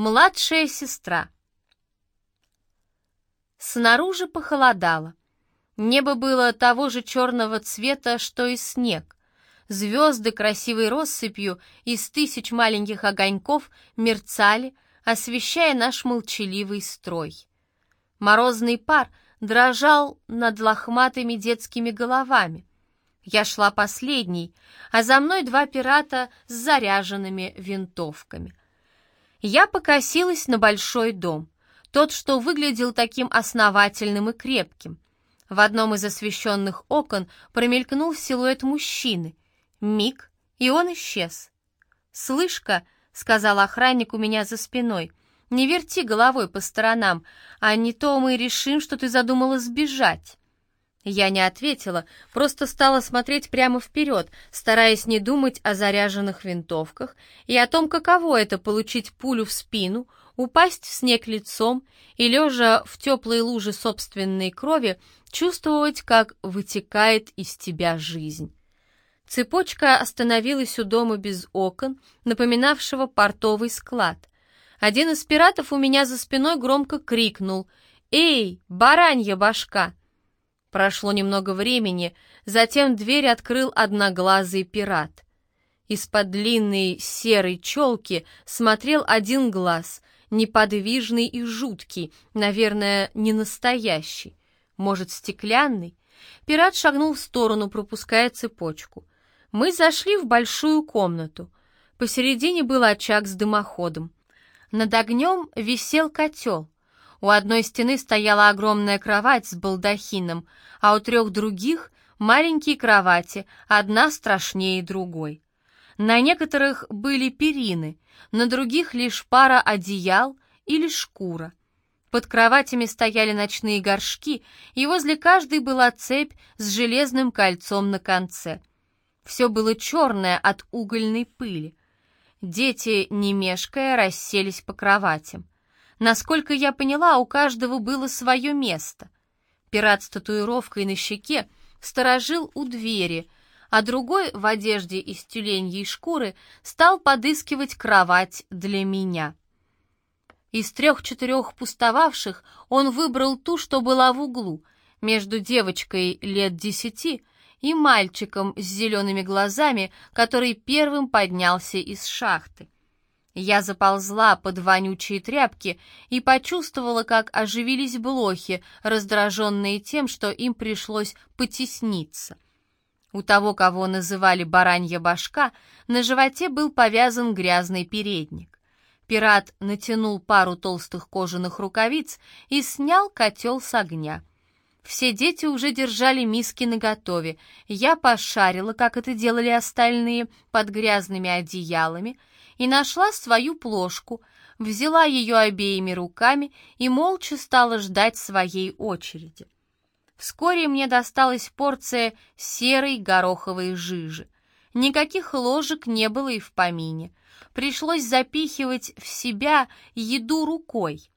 Младшая сестра. Снаружи похолодало. Небо было того же черного цвета, что и снег. Звезды красивой россыпью из тысяч маленьких огоньков мерцали, освещая наш молчаливый строй. Морозный пар дрожал над лохматыми детскими головами. Я шла последней, а за мной два пирата с заряженными винтовками. Я покосилась на большой дом, тот, что выглядел таким основательным и крепким. В одном из освещенных окон промелькнул силуэт мужчины. Миг, и он исчез. «Слышь-ка», — сказал охранник у меня за спиной, — «не верти головой по сторонам, а не то мы решим, что ты задумала сбежать». Я не ответила, просто стала смотреть прямо вперед, стараясь не думать о заряженных винтовках и о том, каково это получить пулю в спину, упасть в снег лицом и, лежа в теплой луже собственной крови, чувствовать, как вытекает из тебя жизнь. Цепочка остановилась у дома без окон, напоминавшего портовый склад. Один из пиратов у меня за спиной громко крикнул «Эй, баранья башка!» Прошло немного времени, затем дверь открыл одноглазый пират. Из-под длинной серой челки смотрел один глаз, неподвижный и жуткий, наверное, не настоящий. Может, стеклянный? Пират шагнул в сторону, пропуская цепочку. Мы зашли в большую комнату. Посередине был очаг с дымоходом. Над огнем висел котел. У одной стены стояла огромная кровать с балдахином, а у трех других — маленькие кровати, одна страшнее другой. На некоторых были перины, на других лишь пара одеял или шкура. Под кроватями стояли ночные горшки, и возле каждой была цепь с железным кольцом на конце. Все было черное от угольной пыли. Дети, не мешкая, расселись по кроватям. Насколько я поняла, у каждого было свое место. Пират с татуировкой на щеке сторожил у двери, а другой в одежде из тюленьей шкуры стал подыскивать кровать для меня. Из трех-четырех пустовавших он выбрал ту, что была в углу, между девочкой лет десяти и мальчиком с зелеными глазами, который первым поднялся из шахты. Я заползла под вонючие тряпки и почувствовала, как оживились блохи, раздраженные тем, что им пришлось потесниться. У того, кого называли баранья башка, на животе был повязан грязный передник. Пират натянул пару толстых кожаных рукавиц и снял котел с огня. Все дети уже держали миски наготове. Я пошарила, как это делали остальные, под грязными одеялами, и нашла свою плошку, взяла ее обеими руками и молча стала ждать своей очереди. Вскоре мне досталась порция серой гороховой жижи. Никаких ложек не было и в помине. Пришлось запихивать в себя еду рукой.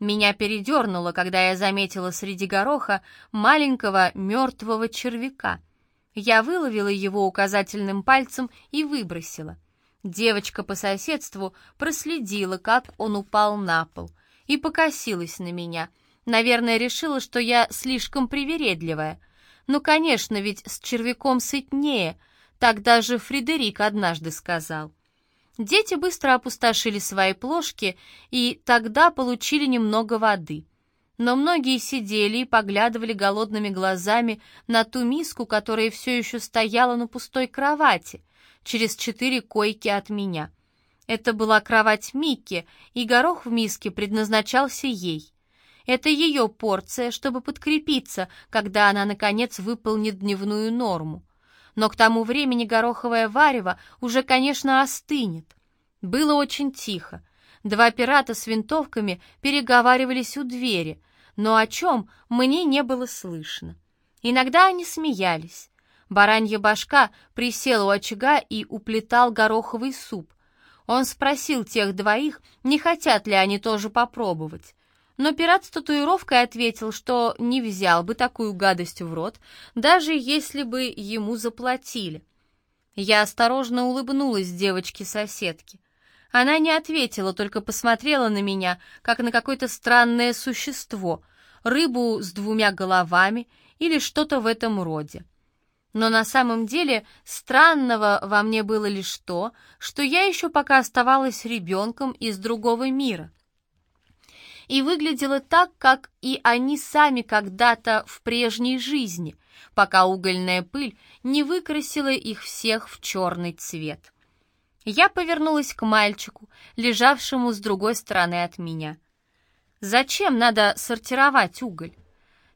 Меня передернуло, когда я заметила среди гороха маленького мертвого червяка. Я выловила его указательным пальцем и выбросила — Девочка по соседству проследила, как он упал на пол, и покосилась на меня. Наверное, решила, что я слишком привередливая. Ну, конечно, ведь с червяком сытнее, так даже Фредерик однажды сказал. Дети быстро опустошили свои плошки и тогда получили немного воды. Но многие сидели и поглядывали голодными глазами на ту миску, которая все еще стояла на пустой кровати, через четыре койки от меня. Это была кровать Микки, и горох в миске предназначался ей. Это ее порция, чтобы подкрепиться, когда она, наконец, выполнит дневную норму. Но к тому времени гороховое варево уже, конечно, остынет. Было очень тихо. Два пирата с винтовками переговаривались у двери, но о чем мне не было слышно. Иногда они смеялись. Баранья башка присел у очага и уплетал гороховый суп. Он спросил тех двоих, не хотят ли они тоже попробовать. Но пират с татуировкой ответил, что не взял бы такую гадость в рот, даже если бы ему заплатили. Я осторожно улыбнулась девочке-соседке. Она не ответила, только посмотрела на меня, как на какое-то странное существо, рыбу с двумя головами или что-то в этом роде. Но на самом деле странного во мне было лишь то, что я еще пока оставалась ребенком из другого мира. И выглядела так, как и они сами когда-то в прежней жизни, пока угольная пыль не выкрасила их всех в черный цвет. Я повернулась к мальчику, лежавшему с другой стороны от меня. «Зачем надо сортировать уголь?»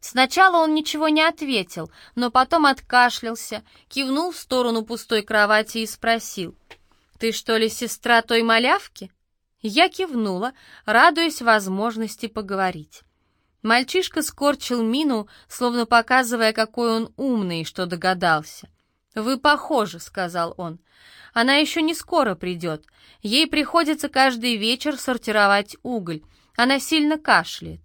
Сначала он ничего не ответил, но потом откашлялся, кивнул в сторону пустой кровати и спросил. «Ты что ли сестра той малявки?» Я кивнула, радуясь возможности поговорить. Мальчишка скорчил мину, словно показывая, какой он умный, что догадался. «Вы похожи», — сказал он. «Она еще не скоро придет. Ей приходится каждый вечер сортировать уголь. Она сильно кашляет.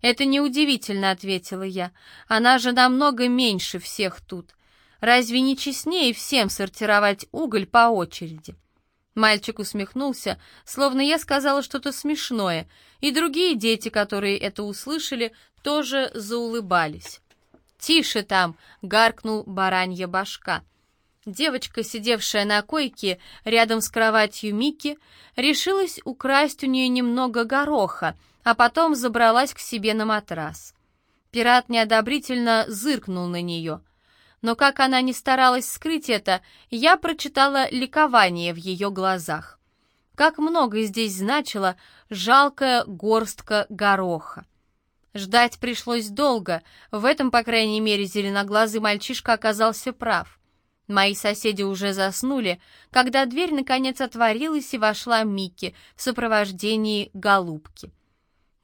«Это неудивительно», — ответила я. «Она же намного меньше всех тут. Разве не честнее всем сортировать уголь по очереди?» Мальчик усмехнулся, словно я сказала что-то смешное, и другие дети, которые это услышали, тоже заулыбались. «Тише там!» — гаркнул баранья башка. Девочка, сидевшая на койке рядом с кроватью Микки, решилась украсть у нее немного гороха, а потом забралась к себе на матрас. Пират неодобрительно зыркнул на нее. Но как она не старалась скрыть это, я прочитала ликование в ее глазах. Как много здесь значила жалкая горстка гороха. Ждать пришлось долго, в этом, по крайней мере, зеленоглазый мальчишка оказался прав. Мои соседи уже заснули, когда дверь наконец отворилась и вошла Микки в сопровождении голубки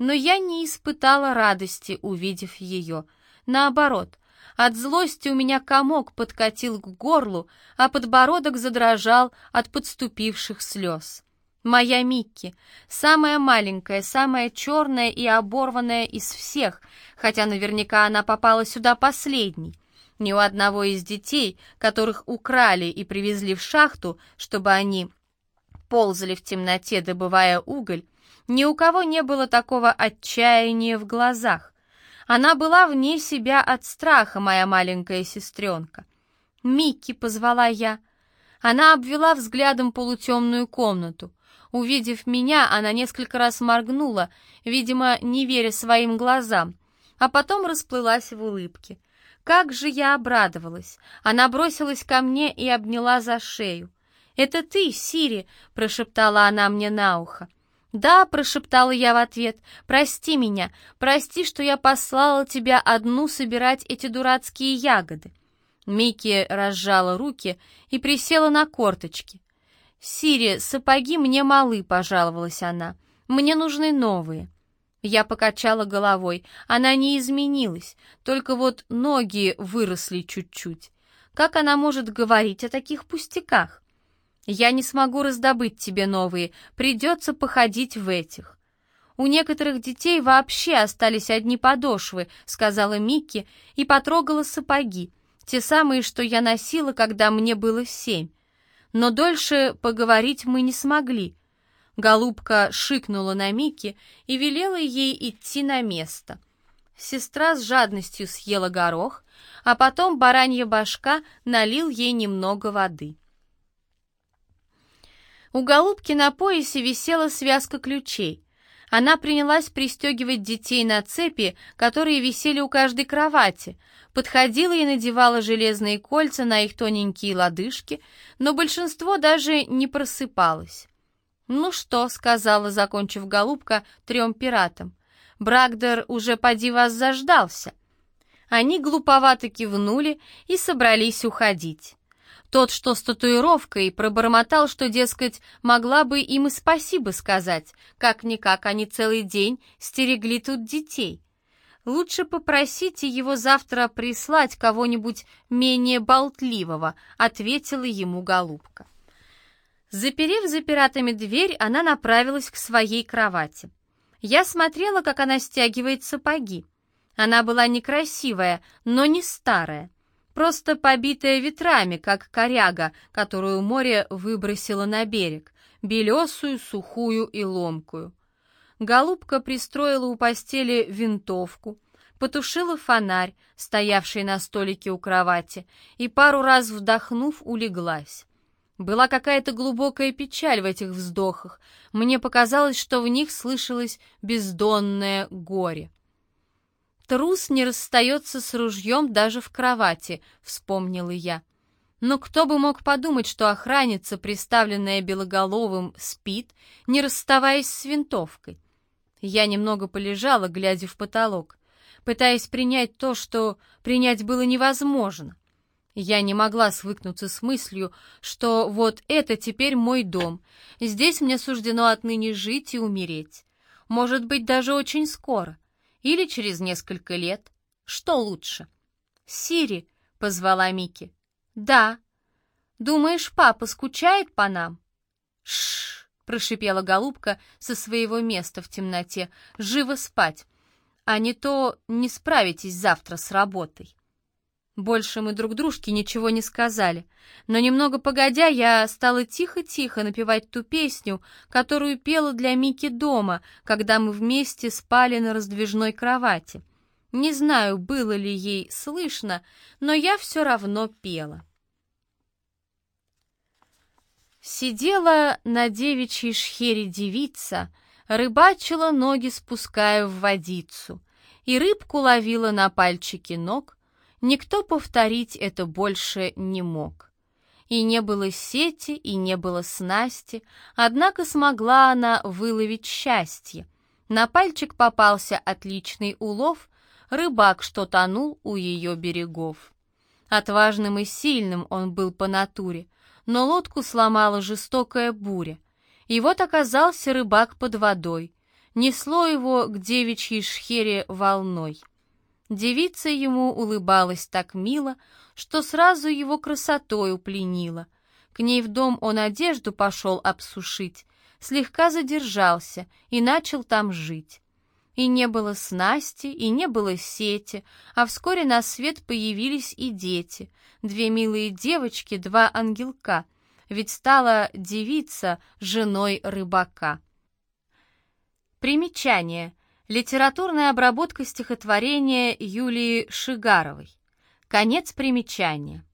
но я не испытала радости, увидев ее. Наоборот, от злости у меня комок подкатил к горлу, а подбородок задрожал от подступивших слез. Моя Микки, самая маленькая, самая черная и оборванная из всех, хотя наверняка она попала сюда последней. Ни у одного из детей, которых украли и привезли в шахту, чтобы они ползали в темноте, добывая уголь, ни у кого не было такого отчаяния в глазах. Она была вне себя от страха, моя маленькая сестренка. «Микки!» — позвала я. Она обвела взглядом полутемную комнату. Увидев меня, она несколько раз моргнула, видимо, не веря своим глазам, а потом расплылась в улыбке. Как же я обрадовалась! Она бросилась ко мне и обняла за шею. «Это ты, Сири!» — прошептала она мне на ухо. «Да», — прошептала я в ответ, — «прости меня, прости, что я послала тебя одну собирать эти дурацкие ягоды». Микки разжала руки и присела на корточки. «Сири, сапоги мне малы», — пожаловалась она. «Мне нужны новые». Я покачала головой. Она не изменилась, только вот ноги выросли чуть-чуть. Как она может говорить о таких пустяках? Я не смогу раздобыть тебе новые, придется походить в этих. У некоторых детей вообще остались одни подошвы, сказала Микки и потрогала сапоги, те самые, что я носила, когда мне было семь. Но дольше поговорить мы не смогли. Голубка шикнула на Микки и велела ей идти на место. Сестра с жадностью съела горох, а потом баранья башка налил ей немного воды. У голубки на поясе висела связка ключей. Она принялась пристегивать детей на цепи, которые висели у каждой кровати, подходила и надевала железные кольца на их тоненькие лодыжки, но большинство даже не просыпалось. «Ну что», — сказала, закончив голубка, трем пиратам, — «Брагдер уже поди вас заждался». Они глуповато кивнули и собрались уходить. Тот, что с татуировкой, пробормотал, что, дескать, могла бы им и спасибо сказать. Как-никак они целый день стерегли тут детей. Лучше попросите его завтра прислать кого-нибудь менее болтливого, ответила ему голубка. Заперев за пиратами дверь, она направилась к своей кровати. Я смотрела, как она стягивает сапоги. Она была некрасивая, но не старая просто побитая ветрами, как коряга, которую море выбросило на берег, белесую, сухую и ломкую. Голубка пристроила у постели винтовку, потушила фонарь, стоявший на столике у кровати, и пару раз вдохнув, улеглась. Была какая-то глубокая печаль в этих вздохах. Мне показалось, что в них слышалось бездонное горе. «Трус не расстается с ружьем даже в кровати», — вспомнила я. Но кто бы мог подумать, что охранница, приставленная Белоголовым, спит, не расставаясь с винтовкой. Я немного полежала, глядя в потолок, пытаясь принять то, что принять было невозможно. Я не могла свыкнуться с мыслью, что вот это теперь мой дом, здесь мне суждено отныне жить и умереть. Может быть, даже очень скоро. Или через несколько лет. Что лучше? «Сири», — позвала Мики. «Да». «Думаешь, папа скучает по нам?» «Шш», — прошипела голубка со своего места в темноте. «Живо спать, а не то не справитесь завтра с работой». Больше мы друг дружке ничего не сказали, но немного погодя я стала тихо-тихо напевать ту песню, которую пела для Мики дома, когда мы вместе спали на раздвижной кровати. Не знаю, было ли ей слышно, но я все равно пела. Сидела на девичьей шхере девица, рыбачила ноги, спуская в водицу, и рыбку ловила на пальчики ног — Никто повторить это больше не мог. И не было сети, и не было снасти, однако смогла она выловить счастье. На пальчик попался отличный улов, рыбак, что тонул у ее берегов. Отважным и сильным он был по натуре, но лодку сломала жестокая буря. И вот оказался рыбак под водой, несло его к девичьей шхере волной. Девица ему улыбалась так мило, что сразу его красотой пленила. К ней в дом он одежду пошел обсушить, слегка задержался и начал там жить. И не было снасти, и не было сети, а вскоре на свет появились и дети, две милые девочки, два ангелка, ведь стала девица женой рыбака. Примечание — Литературная обработка стихотворения Юлии Шигаровой. Конец примечания.